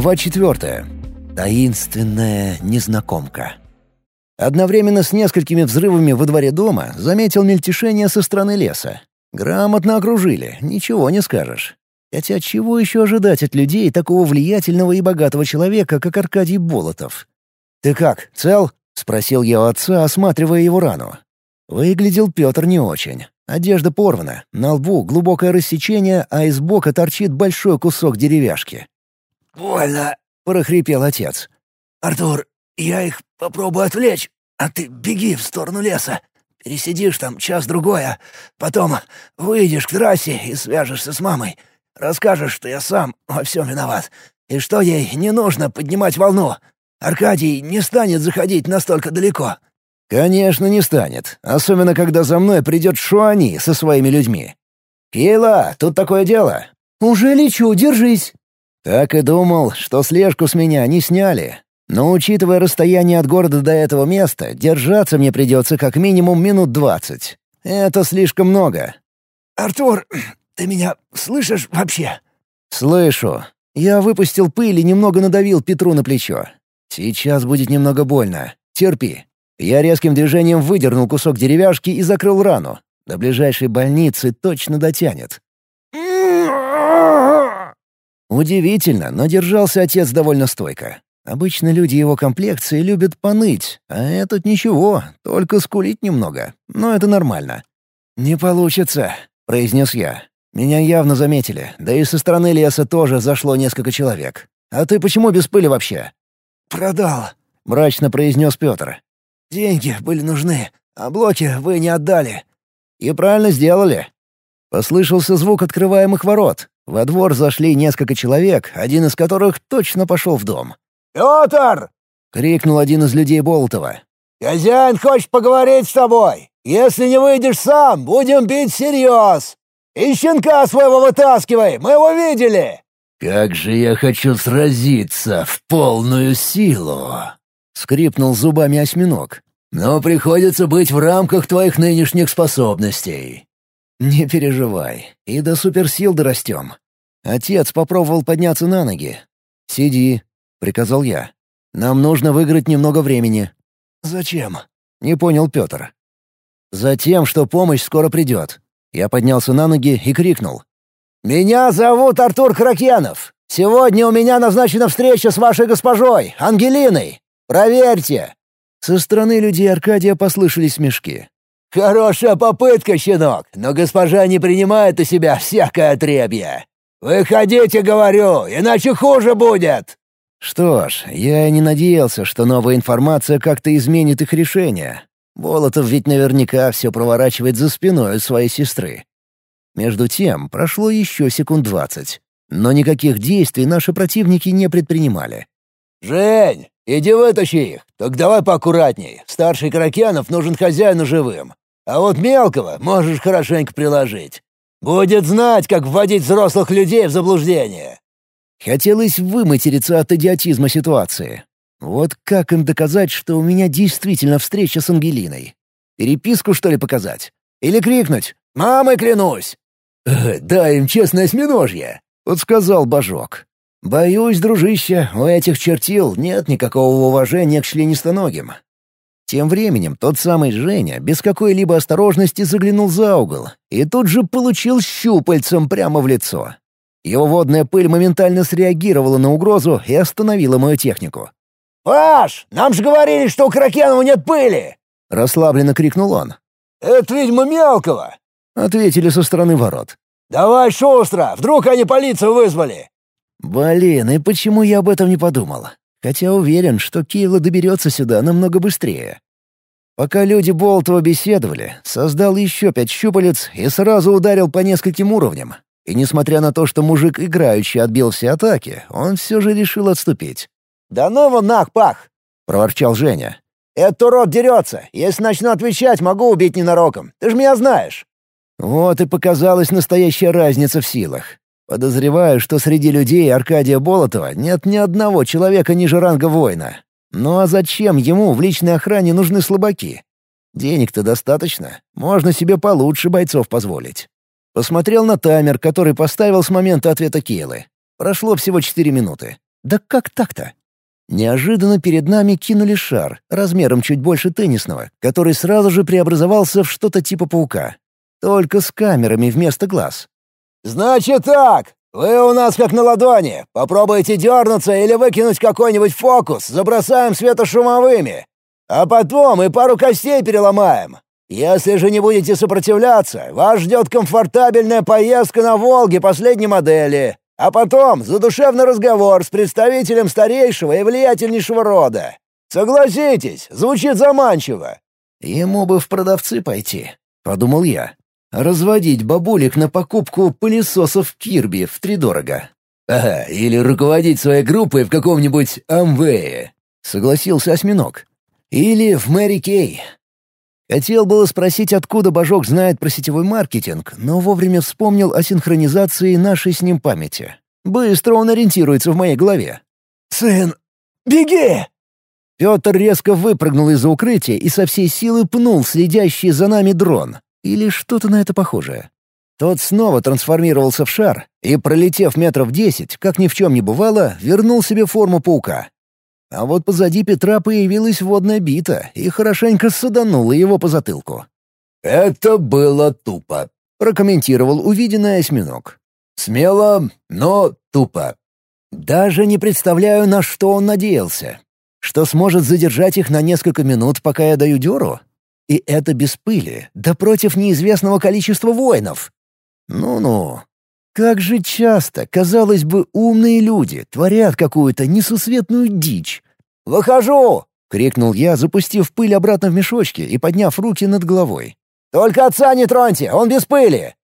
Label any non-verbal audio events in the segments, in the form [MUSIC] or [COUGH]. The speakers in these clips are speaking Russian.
Глава четвертая. Таинственная незнакомка. Одновременно с несколькими взрывами во дворе дома заметил мельтешение со стороны леса. Грамотно окружили, ничего не скажешь. Хотя чего еще ожидать от людей такого влиятельного и богатого человека, как Аркадий Болотов? «Ты как, цел?» — спросил я у отца, осматривая его рану. Выглядел Петр не очень. Одежда порвана, на лбу глубокое рассечение, а из бока торчит большой кусок деревяшки. «Больно», — прохрипел отец. «Артур, я их попробую отвлечь, а ты беги в сторону леса. Пересидишь там час-другой, а потом выйдешь к трассе и свяжешься с мамой. Расскажешь, что я сам во всем виноват, и что ей не нужно поднимать волну. Аркадий не станет заходить настолько далеко». «Конечно, не станет, особенно когда за мной придет Шуани со своими людьми. Кейла, тут такое дело». «Уже лечу, держись». Так и думал, что слежку с меня не сняли. Но учитывая расстояние от города до этого места, держаться мне придется как минимум минут двадцать. Это слишком много. «Артур, [CLEARS THROAT] ты меня слышишь вообще?» «Слышу. Я выпустил пыль и немного надавил Петру на плечо. Сейчас будет немного больно. Терпи». Я резким движением выдернул кусок деревяшки и закрыл рану. До ближайшей больницы точно дотянет. Удивительно, но держался отец довольно стойко. Обычно люди его комплекции любят поныть, а этот ничего, только скулить немного. Но это нормально. «Не получится», — произнес я. «Меня явно заметили, да и со стороны леса тоже зашло несколько человек. А ты почему без пыли вообще?» «Продал», — мрачно произнес Петр. Деньги были нужны, а блоки вы не отдали». «И правильно сделали». Послышался звук открываемых ворот. Во двор зашли несколько человек, один из которых точно пошел в дом. «Петр!» — крикнул один из людей Болотова. «Хозяин хочет поговорить с тобой. Если не выйдешь сам, будем бить всерьез. И щенка своего вытаскивай, мы его видели!» «Как же я хочу сразиться в полную силу!» Скрипнул зубами осьминог. «Но приходится быть в рамках твоих нынешних способностей». «Не переживай, и до суперсил дорастем». Отец попробовал подняться на ноги. «Сиди», — приказал я. «Нам нужно выиграть немного времени». «Зачем?» — не понял Петр. «Затем, что помощь скоро придет». Я поднялся на ноги и крикнул. «Меня зовут Артур Кракенов. Сегодня у меня назначена встреча с вашей госпожой, Ангелиной. Проверьте!» Со стороны людей Аркадия послышались смешки. «Хорошая попытка, щенок, но госпожа не принимает у себя всякое отребье. Выходите, говорю, иначе хуже будет!» Что ж, я и не надеялся, что новая информация как-то изменит их решение. Болотов ведь наверняка все проворачивает за спиной своей сестры. Между тем, прошло еще секунд двадцать. Но никаких действий наши противники не предпринимали. «Жень, иди вытащи их. Так давай поаккуратней. Старший Каракянов нужен хозяину живым. А вот мелкого можешь хорошенько приложить. Будет знать, как вводить взрослых людей в заблуждение». Хотелось выматериться от идиотизма ситуации. Вот как им доказать, что у меня действительно встреча с Ангелиной? Переписку, что ли, показать? Или крикнуть «Мамой клянусь!» «Дай им честное осьминожье!» — подсказал Божок. «Боюсь, дружище, у этих чертил нет никакого уважения к членистоногим». Тем временем тот самый Женя без какой-либо осторожности заглянул за угол и тут же получил щупальцем прямо в лицо. Его водная пыль моментально среагировала на угрозу и остановила мою технику. «Паш, нам же говорили, что у Кракенова нет пыли!» — расслабленно крикнул он. «Это, видимо, мелкого!» — ответили со стороны ворот. «Давай шустро, вдруг они полицию вызвали!» Блин, и почему я об этом не подумал? Хотя уверен, что Кейла доберется сюда намного быстрее. Пока люди Болтова беседовали, создал еще пять щупалец и сразу ударил по нескольким уровням. И несмотря на то, что мужик играючи отбил все атаки, он все же решил отступить. «Да ну его нах, пах!» — проворчал Женя. «Этот урод дерется. Если начну отвечать, могу убить ненароком. Ты ж меня знаешь». Вот и показалась настоящая разница в силах. Подозреваю, что среди людей Аркадия Болотова нет ни одного человека ниже ранга воина. Ну а зачем ему в личной охране нужны слабаки? Денег-то достаточно, можно себе получше бойцов позволить. Посмотрел на таймер, который поставил с момента ответа Кейлы. Прошло всего четыре минуты. Да как так-то? Неожиданно перед нами кинули шар, размером чуть больше теннисного, который сразу же преобразовался в что-то типа паука. Только с камерами вместо глаз. «Значит так! Вы у нас как на ладони. Попробуйте дернуться или выкинуть какой-нибудь фокус, забросаем светошумовыми. А потом и пару костей переломаем. Если же не будете сопротивляться, вас ждет комфортабельная поездка на «Волге» последней модели, а потом задушевный разговор с представителем старейшего и влиятельнейшего рода. Согласитесь, звучит заманчиво». «Ему бы в продавцы пойти», — подумал я. «Разводить бабулек на покупку пылесосов Кирби втридорого». «Ага, или руководить своей группой в каком-нибудь Амвее», — согласился осьминог. «Или в Мэри Кей. Хотел было спросить, откуда Божок знает про сетевой маркетинг, но вовремя вспомнил о синхронизации нашей с ним памяти. Быстро он ориентируется в моей голове. «Сын, беги!» Петр резко выпрыгнул из-за укрытия и со всей силы пнул следящий за нами дрон. Или что-то на это похожее. Тот снова трансформировался в шар и, пролетев метров десять, как ни в чем не бывало, вернул себе форму паука. А вот позади Петра появилась водная бита и хорошенько саданула его по затылку. «Это было тупо», — прокомментировал увиденный осьминог. «Смело, но тупо». «Даже не представляю, на что он надеялся. Что сможет задержать их на несколько минут, пока я даю дёру? И это без пыли, да против неизвестного количества воинов. Ну-ну, как же часто, казалось бы, умные люди творят какую-то несусветную дичь. «Выхожу!» — крикнул я, запустив пыль обратно в мешочки и подняв руки над головой. «Только отца не троньте, он без пыли!»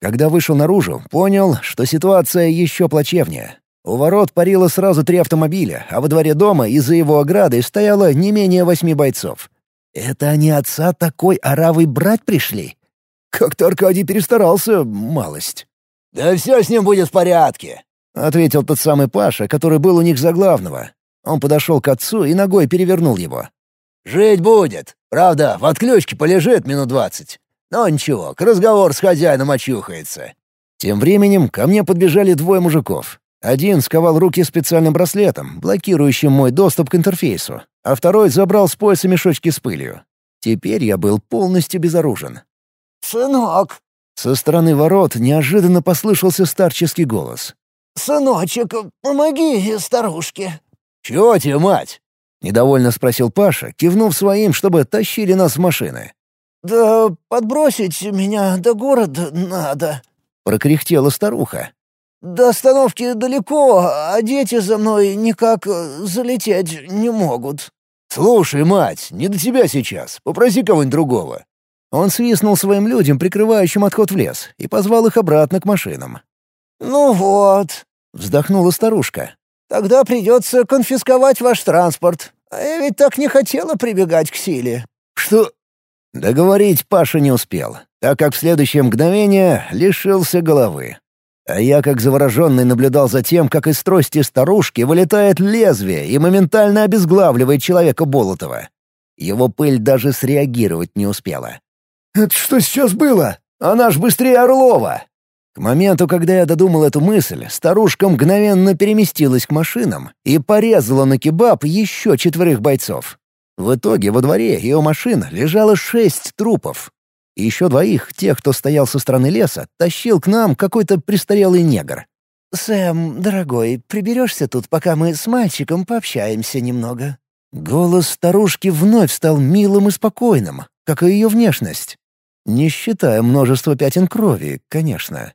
Когда вышел наружу, понял, что ситуация еще плачевнее. У ворот парило сразу три автомобиля, а во дворе дома из-за его ограды стояло не менее восьми бойцов. Это они отца такой оравой брать пришли? Как-то Аркадий перестарался, малость. «Да все с ним будет в порядке», — ответил тот самый Паша, который был у них за главного. Он подошел к отцу и ногой перевернул его. «Жить будет. Правда, в отключке полежит минут двадцать. Но ничего, к разговору с хозяином очухается». Тем временем ко мне подбежали двое мужиков. Один сковал руки специальным браслетом, блокирующим мой доступ к интерфейсу, а второй забрал с пояса мешочки с пылью. Теперь я был полностью безоружен. «Сынок, со стороны ворот неожиданно послышался старческий голос. «Сыночек, помоги старушке». «Чего тебе, мать?» — недовольно спросил Паша, кивнув своим, чтобы тащили нас в машины. «Да подбросить меня до города надо», — прокряхтела старуха. «До остановки далеко, а дети за мной никак залететь не могут». «Слушай, мать, не до тебя сейчас. Попроси кого-нибудь другого. Он свистнул своим людям, прикрывающим отход в лес, и позвал их обратно к машинам. «Ну вот», — вздохнула старушка. «Тогда придется конфисковать ваш транспорт. А я ведь так не хотела прибегать к силе». «Что?» Договорить Паша не успел, так как в следующее мгновение лишился головы. А я, как завороженный, наблюдал за тем, как из трости старушки вылетает лезвие и моментально обезглавливает человека Болотова. Его пыль даже среагировать не успела. «Это что сейчас было? Она ж быстрее Орлова!» К моменту, когда я додумал эту мысль, старушка мгновенно переместилась к машинам и порезала на кебаб еще четверых бойцов. В итоге во дворе у машин лежало шесть трупов. Еще двоих, тех, кто стоял со стороны леса, тащил к нам какой-то престарелый негр. «Сэм, дорогой, приберешься тут, пока мы с мальчиком пообщаемся немного?» Голос старушки вновь стал милым и спокойным, как и ее внешность. Не считая множества пятен крови, конечно.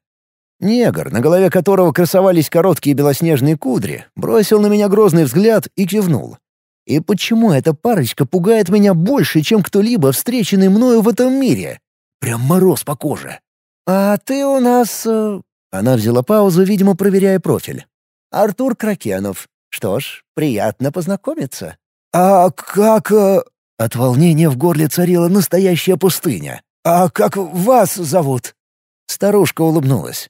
Негр, на голове которого красовались короткие белоснежные кудри, бросил на меня грозный взгляд и кивнул. И почему эта парочка пугает меня больше, чем кто-либо, встреченный мною в этом мире? Прям мороз по коже. «А ты у нас...» э, Она взяла паузу, видимо, проверяя профиль. «Артур Кракенов. Что ж, приятно познакомиться». «А как...» э, От волнения в горле царила настоящая пустыня. «А как вас зовут?» Старушка улыбнулась.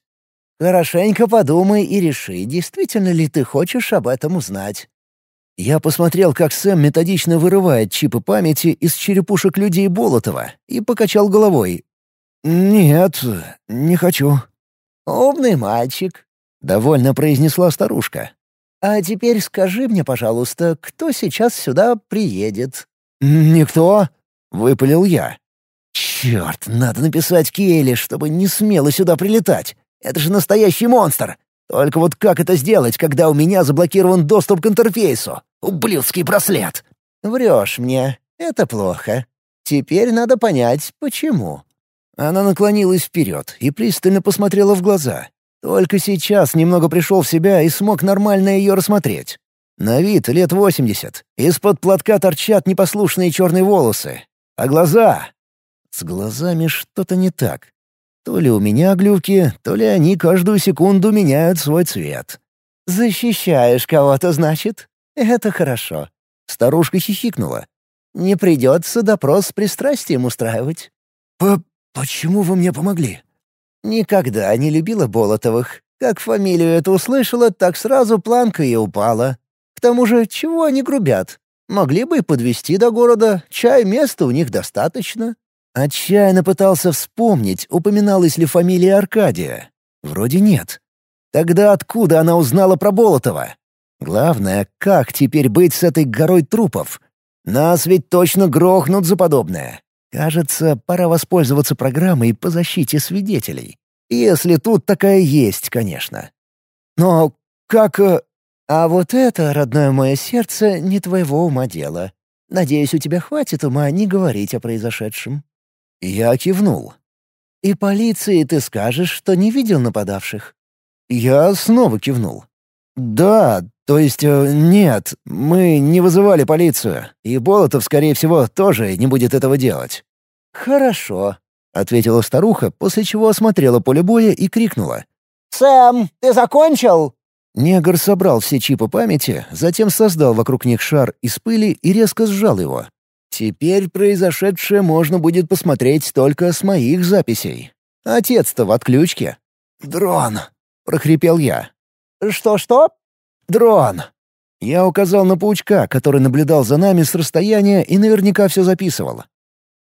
«Хорошенько подумай и реши, действительно ли ты хочешь об этом узнать». Я посмотрел, как Сэм методично вырывает чипы памяти из черепушек людей Болотова и покачал головой. «Нет, не хочу». «Умный мальчик», — довольно произнесла старушка. А теперь скажи мне, пожалуйста, кто сейчас сюда приедет?» «Никто», — выпалил я. «Черт, надо написать Кейли, чтобы не смело сюда прилетать. Это же настоящий монстр. Только вот как это сделать, когда у меня заблокирован доступ к интерфейсу? Ублюдский браслет!» «Врешь мне. Это плохо. Теперь надо понять, почему». Она наклонилась вперед и пристально посмотрела в глаза. Только сейчас немного пришел в себя и смог нормально ее рассмотреть. На вид лет восемьдесят. Из-под платка торчат непослушные черные волосы. А глаза... С глазами что-то не так. То ли у меня глюки, то ли они каждую секунду меняют свой цвет. «Защищаешь кого-то, значит? Это хорошо». Старушка хихикнула. «Не придется допрос с пристрастием устраивать». «По... почему вы мне помогли?» Никогда не любила Болотовых. Как фамилию эту услышала, так сразу планка и упала. К тому же, чего они грубят? Могли бы и подвезти до города, чай места у них достаточно. Отчаянно пытался вспомнить, упоминалась ли фамилия Аркадия. Вроде нет. Тогда откуда она узнала про Болотова? Главное, как теперь быть с этой горой трупов? Нас ведь точно грохнут за подобное. Кажется, пора воспользоваться программой по защите свидетелей. Если тут такая есть, конечно. Но как... Э, а вот это, родное мое сердце, не твоего ума дело. Надеюсь, у тебя хватит ума не говорить о произошедшем. Я кивнул. И полиции ты скажешь, что не видел нападавших. Я снова кивнул. Да, то есть э, нет, мы не вызывали полицию, и Болотов, скорее всего, тоже не будет этого делать. «Хорошо», — ответила старуха, после чего осмотрела поле боя и крикнула. «Сэм, ты закончил?» Негр собрал все чипы памяти, затем создал вокруг них шар из пыли и резко сжал его. Теперь произошедшее можно будет посмотреть только с моих записей. Отец-то в отключке. «Дрон!» — прохрипел я. «Что-что?» «Дрон!» Я указал на паучка, который наблюдал за нами с расстояния и наверняка все записывал.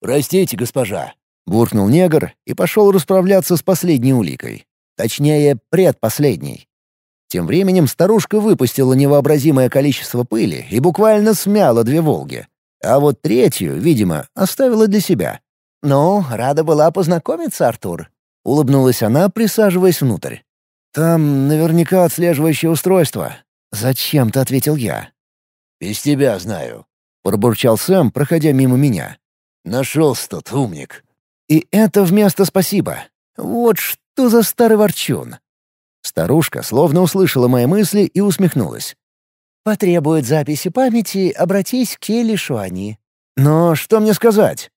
«Простите, госпожа», — буркнул негр и пошел расправляться с последней уликой. Точнее, предпоследней. Тем временем старушка выпустила невообразимое количество пыли и буквально смяла две «Волги». А вот третью, видимо, оставила для себя. «Ну, рада была познакомиться, Артур», — улыбнулась она, присаживаясь внутрь. «Там наверняка отслеживающее устройство». «Зачем-то», — ответил я. «Без тебя знаю», — пробурчал Сэм, проходя мимо меня. Нашелся тот умник. И это вместо «спасибо». Вот что за старый ворчун. Старушка словно услышала мои мысли и усмехнулась. «Потребует записи памяти, обратись к Келли Шуани». «Но что мне сказать?»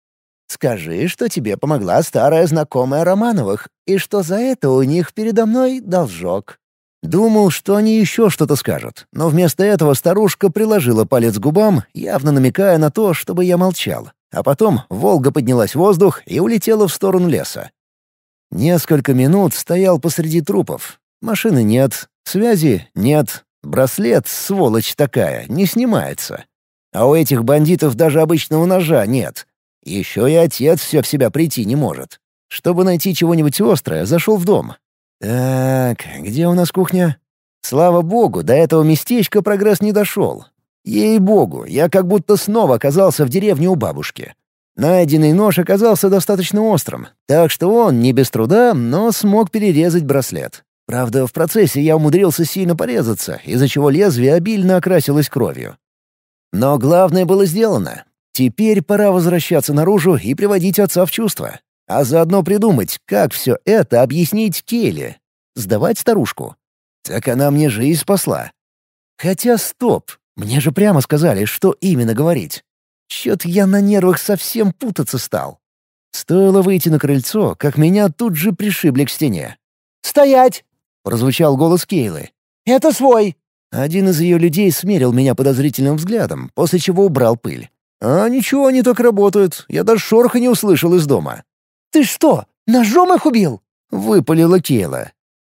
«Скажи, что тебе помогла старая знакомая Романовых, и что за это у них передо мной должок». Думал, что они еще что-то скажут, но вместо этого старушка приложила палец к губам, явно намекая на то, чтобы я молчал. А потом «Волга» поднялась в воздух и улетела в сторону леса. Несколько минут стоял посреди трупов. Машины нет, связи нет, браслет, сволочь такая, не снимается. А у этих бандитов даже обычного ножа нет. Еще и отец все в себя прийти не может. Чтобы найти чего-нибудь острое, зашел в дом. Так, где у нас кухня? Слава богу, до этого местечка прогресс не дошел. Ей-богу, я как будто снова оказался в деревне у бабушки. Найденный нож оказался достаточно острым, так что он не без труда, но смог перерезать браслет. Правда, в процессе я умудрился сильно порезаться, из-за чего лезвие обильно окрасилось кровью. Но главное было сделано. Теперь пора возвращаться наружу и приводить отца в чувство. А заодно придумать, как все это объяснить Келли. Сдавать старушку. Так она мне жизнь спасла. Хотя стоп, мне же прямо сказали, что именно говорить. Чё-то я на нервах совсем путаться стал. Стоило выйти на крыльцо, как меня тут же пришибли к стене. «Стоять!» — прозвучал голос Кейлы. «Это свой!» Один из ее людей смерил меня подозрительным взглядом, после чего убрал пыль. «А ничего, они так работают. Я даже шороха не услышал из дома». «Ты что, ножом их убил?» — выпалила Кейла.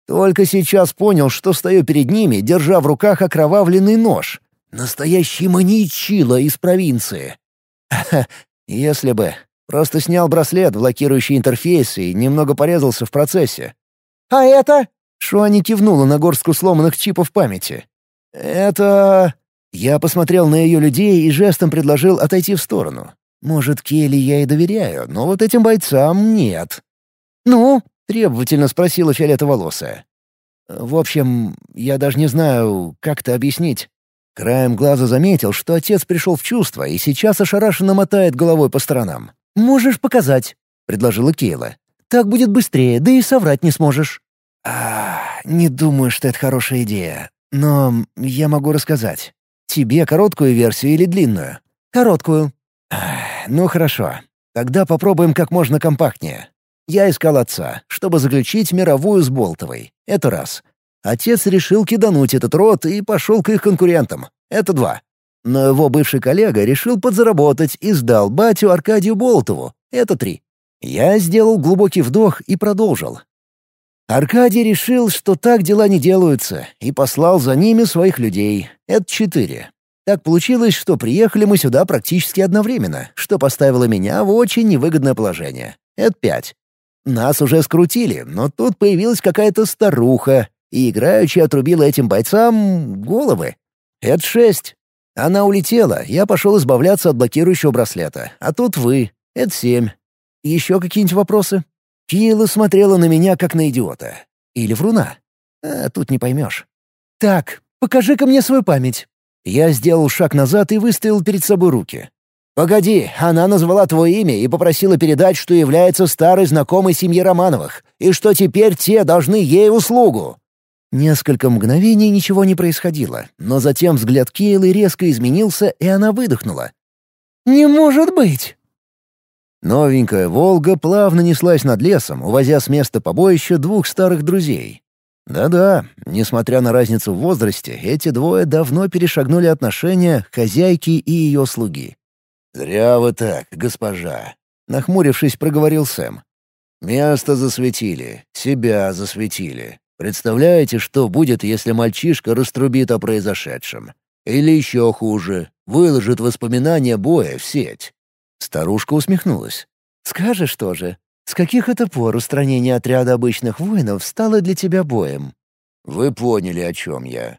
Только сейчас понял, что стою перед ними, держа в руках окровавленный нож. Настоящий маньячило из провинции. [LAUGHS] Если бы. Просто снял браслет, блокирующий интерфейс, и немного порезался в процессе. «А это?» Шуани кивнула на горстку сломанных чипов памяти. «Это...» Я посмотрел на ее людей и жестом предложил отойти в сторону. Может, Келли я и доверяю, но вот этим бойцам нет. «Ну?» — требовательно спросила фиолетоволосая. «В общем, я даже не знаю, как это объяснить». Краем глаза заметил, что отец пришел в чувство и сейчас ошарашенно мотает головой по сторонам. «Можешь показать», — предложила Кейла. «Так будет быстрее, да и соврать не сможешь». «А, не думаю, что это хорошая идея. Но я могу рассказать. Тебе короткую версию или длинную?» «Короткую». «Ну хорошо. Тогда попробуем как можно компактнее. Я искал отца, чтобы заключить мировую с Болтовой. Это раз. Отец решил кидануть этот род и пошел к их конкурентам. Это два. Но его бывший коллега решил подзаработать и сдал батю Аркадию Болтову. Это три. Я сделал глубокий вдох и продолжил. Аркадий решил, что так дела не делаются, и послал за ними своих людей. Это четыре. Так получилось, что приехали мы сюда практически одновременно, что поставило меня в очень невыгодное положение. Это пять. Нас уже скрутили, но тут появилась какая-то старуха, и играючи отрубила этим бойцам головы. Это шесть. Она улетела, я пошел избавляться от блокирующего браслета. А тут вы. Это семь. Еще какие-нибудь вопросы? Кила смотрела на меня, как на идиота. Или вруна. А тут не поймешь. «Так, покажи-ка мне свою память». Я сделал шаг назад и выставил перед собой руки. «Погоди, она назвала твое имя и попросила передать, что является старой знакомой семьи Романовых, и что теперь те должны ей услугу». Несколько мгновений ничего не происходило, но затем взгляд Кейлы резко изменился, и она выдохнула. «Не может быть!» Новенькая «Волга» плавно неслась над лесом, увозя с места побоища двух старых друзей. Да-да, несмотря на разницу в возрасте, эти двое давно перешагнули отношения хозяйки и ее слуги. «Зря вы так, госпожа», — нахмурившись, проговорил Сэм. «Место засветили, себя засветили. Представляете, что будет, если мальчишка раструбит о произошедшем? Или еще хуже, выложит воспоминания боя в сеть?» Старушка усмехнулась. «Скажешь тоже, с каких это пор устранение отряда обычных воинов стало для тебя боем?» «Вы поняли, о чем я».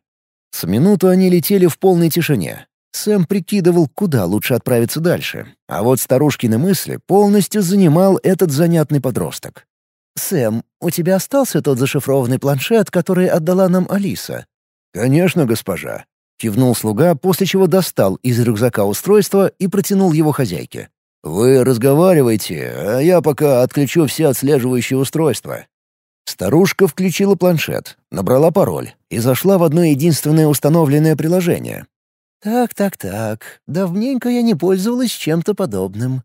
С минуту они летели в полной тишине. Сэм прикидывал, куда лучше отправиться дальше. А вот старушкины мысли полностью занимал этот занятный подросток. «Сэм, у тебя остался тот зашифрованный планшет, который отдала нам Алиса?» «Конечно, госпожа», — кивнул слуга, после чего достал из рюкзака устройство и протянул его хозяйке. «Вы разговаривайте, а я пока отключу все отслеживающие устройства». Старушка включила планшет, набрала пароль и зашла в одно единственное установленное приложение. «Так, так, так. Давненько я не пользовалась чем-то подобным».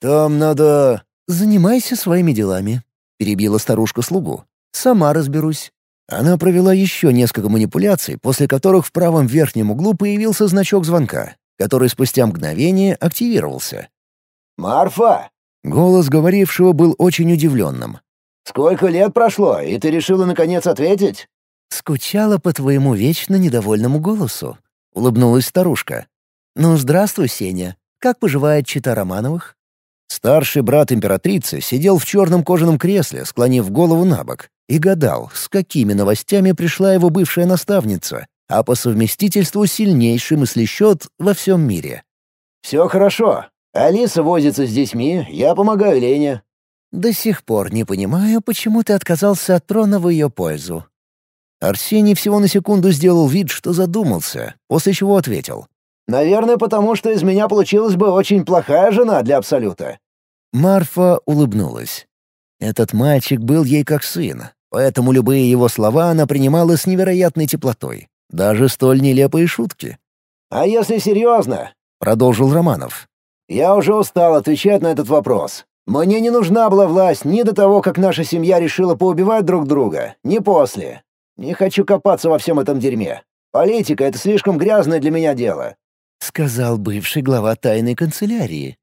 «Там надо...» «Занимайся своими делами», — перебила старушка слугу. «Сама разберусь». Она провела еще несколько манипуляций, после которых в правом верхнем углу появился значок звонка, который спустя мгновение активировался. «Марфа!» — голос говорившего был очень удивленным. «Сколько лет прошло, и ты решила наконец ответить?» «Скучала по твоему вечно недовольному голосу», — улыбнулась старушка. «Ну, здравствуй, Сеня. Как поживает чита Романовых?» Старший брат императрицы сидел в черном кожаном кресле, склонив голову на бок, и гадал, с какими новостями пришла его бывшая наставница, а по совместительству сильнейший мыслещет во всем мире. «Все хорошо. Алиса возится с детьми, я помогаю Лене». «До сих пор не понимаю, почему ты отказался от трона в ее пользу». Арсений всего на секунду сделал вид, что задумался, после чего ответил. Наверное, потому что из меня получилась бы очень плохая жена для Абсолюта». Марфа улыбнулась. Этот мальчик был ей как сын, поэтому любые его слова она принимала с невероятной теплотой. Даже столь нелепые шутки. «А если серьезно?» — продолжил Романов. «Я уже устал отвечать на этот вопрос. Мне не нужна была власть ни до того, как наша семья решила поубивать друг друга, ни после. Не хочу копаться во всем этом дерьме. Политика — это слишком грязное для меня дело. — сказал бывший глава тайной канцелярии.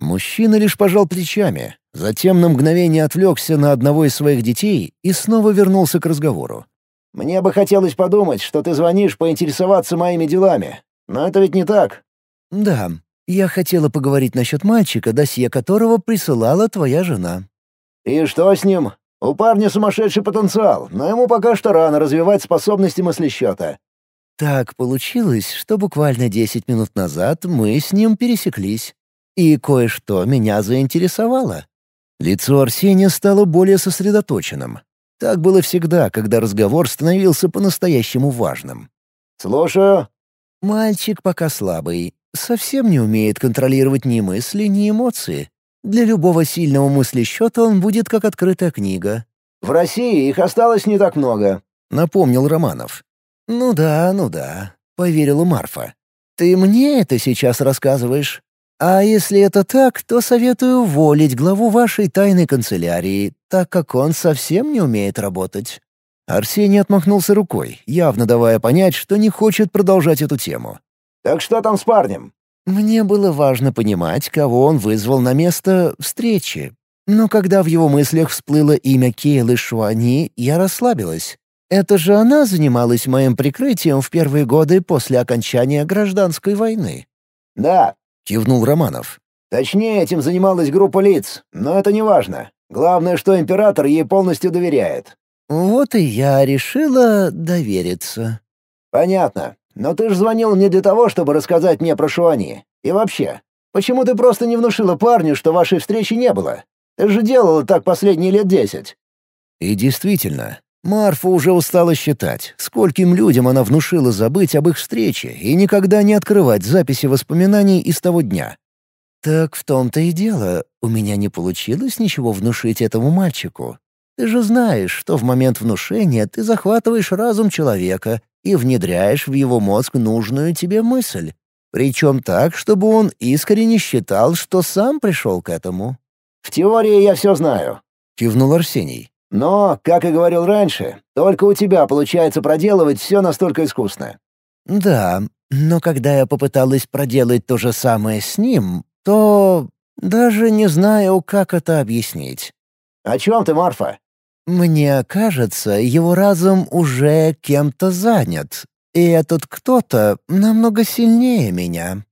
Мужчина лишь пожал плечами, затем на мгновение отвлекся на одного из своих детей и снова вернулся к разговору. «Мне бы хотелось подумать, что ты звонишь поинтересоваться моими делами. Но это ведь не так». «Да, я хотела поговорить насчет мальчика, досье которого присылала твоя жена». «И что с ним? У парня сумасшедший потенциал, но ему пока что рано развивать способности мыслесчета. Так получилось, что буквально десять минут назад мы с ним пересеклись. И кое-что меня заинтересовало. Лицо Арсения стало более сосредоточенным. Так было всегда, когда разговор становился по-настоящему важным. «Слушаю». Мальчик пока слабый, совсем не умеет контролировать ни мысли, ни эмоции. Для любого сильного мыслесчета он будет как открытая книга. «В России их осталось не так много», — напомнил Романов. «Ну да, ну да», — поверила Марфа. «Ты мне это сейчас рассказываешь? А если это так, то советую уволить главу вашей тайной канцелярии, так как он совсем не умеет работать». Арсений отмахнулся рукой, явно давая понять, что не хочет продолжать эту тему. «Так что там с парнем?» Мне было важно понимать, кого он вызвал на место встречи. Но когда в его мыслях всплыло имя Кейлы Шуани, я расслабилась. Это же она занималась моим прикрытием в первые годы после окончания гражданской войны. «Да», — кивнул Романов. «Точнее, этим занималась группа лиц, но это не важно. Главное, что император ей полностью доверяет. Вот и я решила довериться. Понятно. Но ты же звонил не для того, чтобы рассказать мне про Шуани. И вообще, почему ты просто не внушила парню, что вашей встречи не было? Ты же делала так последние лет десять. И действительно, Марфа уже устала считать, скольким людям она внушила забыть об их встрече и никогда не открывать записи воспоминаний из того дня. «Так в том-то и дело, у меня не получилось ничего внушить этому мальчику. Ты же знаешь, что в момент внушения ты захватываешь разум человека и внедряешь в его мозг нужную тебе мысль. Причем так, чтобы он искренне считал, что сам пришел к этому. «В теории я все знаю», — кивнул Арсений. «Но, как и говорил раньше, только у тебя получается проделывать все настолько искусно». «Да, но когда я попыталась проделать то же самое с ним, то даже не знаю, как это объяснить». «О чем ты, Марфа?» Мне кажется, его разум уже кем-то занят, и этот кто-то намного сильнее меня.